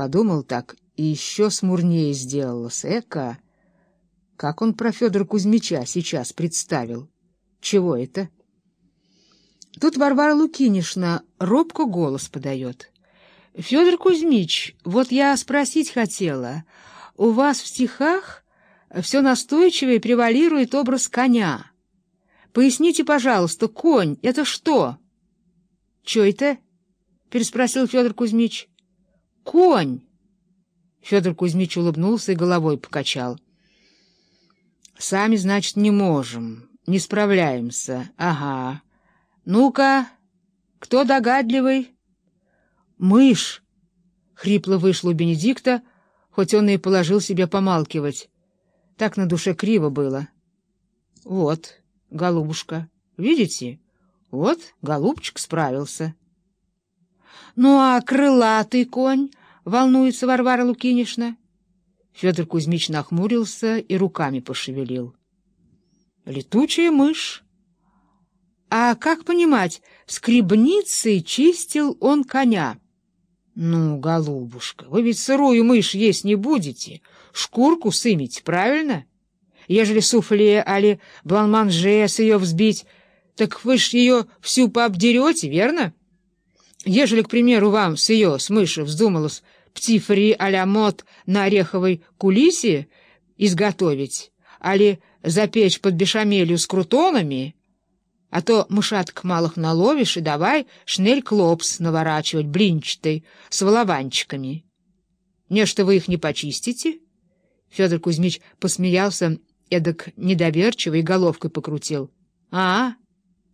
Подумал так и еще смурнее сделалось. Эка, как он про Федора Кузьмича сейчас представил. Чего это? Тут Варвара Лукинишна робко голос подает. — Федор Кузьмич, вот я спросить хотела, у вас в стихах все настойчивее превалирует образ коня. Поясните, пожалуйста, конь — это что? — Че это? — переспросил Федор Кузьмич. — Конь! Федор Кузьмич улыбнулся и головой покачал. — Сами, значит, не можем, не справляемся. Ага. Ну-ка, кто догадливый? — Мышь! — хрипло вышло у Бенедикта, хоть он и положил себе помалкивать. Так на душе криво было. — Вот, голубушка, видите? Вот голубчик справился. — Ну а крылатый конь? — волнуется Варвара Лукинишна. Федор Кузьмич нахмурился и руками пошевелил. — Летучая мышь. А как понимать, скребницей чистил он коня? — Ну, голубушка, вы ведь сырую мышь есть не будете, шкурку сымите, правильно? Ежели суфле али бланманже с ее взбить, так вы ж ее всю пообдерете, верно? — Ежели, к примеру, вам с ее, с мыши, вздумалось птифри а-ля мод на ореховой кулисе изготовить, али запечь под бешамелью с крутонами, а то мышаток малых наловишь и давай шнель-клопс наворачивать блинчатой с волованчиками. Нечто вы их не почистите? Федор Кузьмич посмеялся, эдак недоверчиво и головкой покрутил. — А,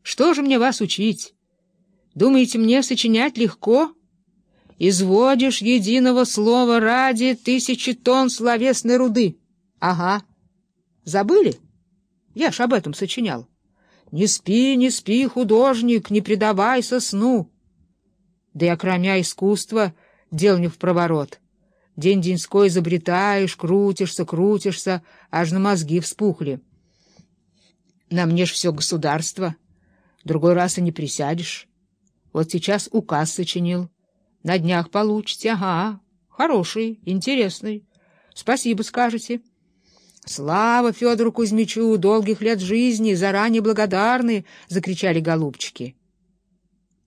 что же мне вас учить? Думаете, мне сочинять легко? Изводишь единого слова ради тысячи тонн словесной руды. Ага. Забыли? Я ж об этом сочинял. Не спи, не спи, художник, не предавайся сну. Да и окромя искусства дел не в проворот. День-деньской изобретаешь, крутишься, крутишься, аж на мозги вспухли. На мне ж все государство. Другой раз и не присядешь. Вот сейчас указ сочинил. На днях получите. Ага, хороший, интересный. Спасибо скажете. Слава Федору Кузьмичу, долгих лет жизни, заранее благодарны, — закричали голубчики.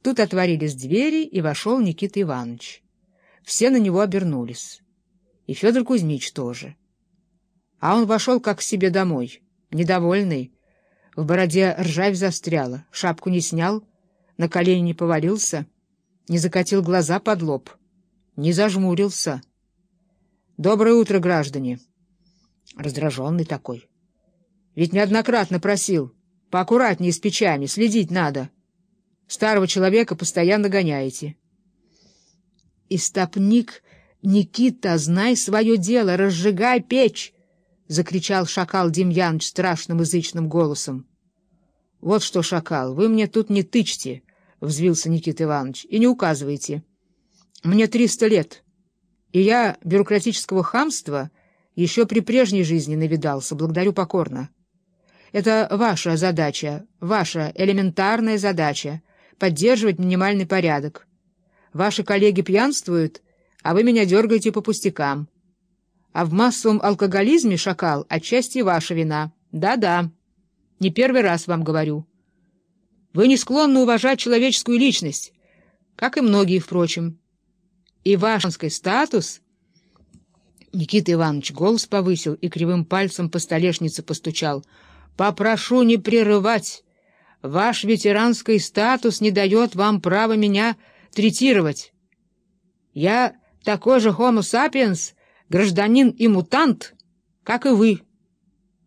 Тут отворились двери, и вошел Никита Иванович. Все на него обернулись. И Федор Кузьмич тоже. А он вошел как к себе домой, недовольный. В бороде ржавь застряла, шапку не снял — на колени не повалился, не закатил глаза под лоб, не зажмурился. «Доброе утро, граждане!» Раздраженный такой. «Ведь неоднократно просил, поаккуратнее с печами, следить надо. Старого человека постоянно гоняете». «Истопник Никита, знай свое дело, разжигай печь!» — закричал шакал Демьяныч страшным язычным голосом. — Вот что, шакал, вы мне тут не тычьте, — взвился Никита Иванович, — и не указывайте. Мне триста лет, и я бюрократического хамства еще при прежней жизни навидался, благодарю покорно. Это ваша задача, ваша элементарная задача — поддерживать минимальный порядок. Ваши коллеги пьянствуют, а вы меня дергаете по пустякам. А в массовом алкоголизме, шакал, отчасти ваша вина. Да-да, не первый раз вам говорю. Вы не склонны уважать человеческую личность, как и многие, впрочем. И ваш статус... Никита Иванович голос повысил и кривым пальцем по столешнице постучал. «Попрошу не прерывать. Ваш ветеранский статус не дает вам права меня третировать. Я такой же homo sapiens, гражданин и мутант, как и вы.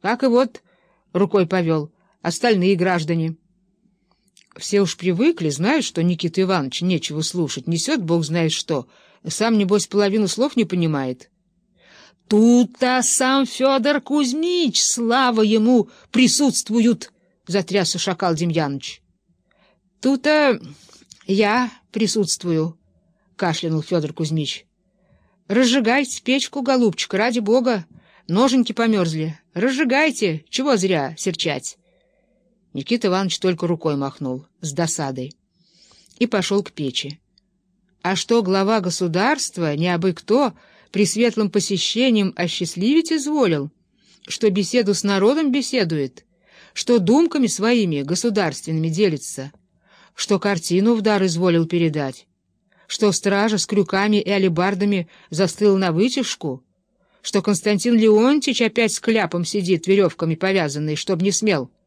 Как и вот, — рукой повел, — остальные граждане». Все уж привыкли, знают, что Никита Иванович нечего слушать, несет бог знает что. Сам, небось, половину слов не понимает. Тут-то сам Федор Кузьмич, слава ему, присутствуют, — затрясся шакал Демьяныч. Тут-то я присутствую, — кашлянул Федор Кузьмич. Разжигайте печку, голубчик, ради бога. Ноженьки померзли. Разжигайте, чего зря серчать. Никита Иванович только рукой махнул, с досадой, и пошел к печи. А что глава государства, не абы кто, при светлом посещением осчастливить изволил, что беседу с народом беседует, что думками своими государственными делится, что картину в дар изволил передать, что стража с крюками и алебардами застыл на вытяжку, что Константин Леонтьевич опять с кляпом сидит, веревками повязанный, чтоб не смел —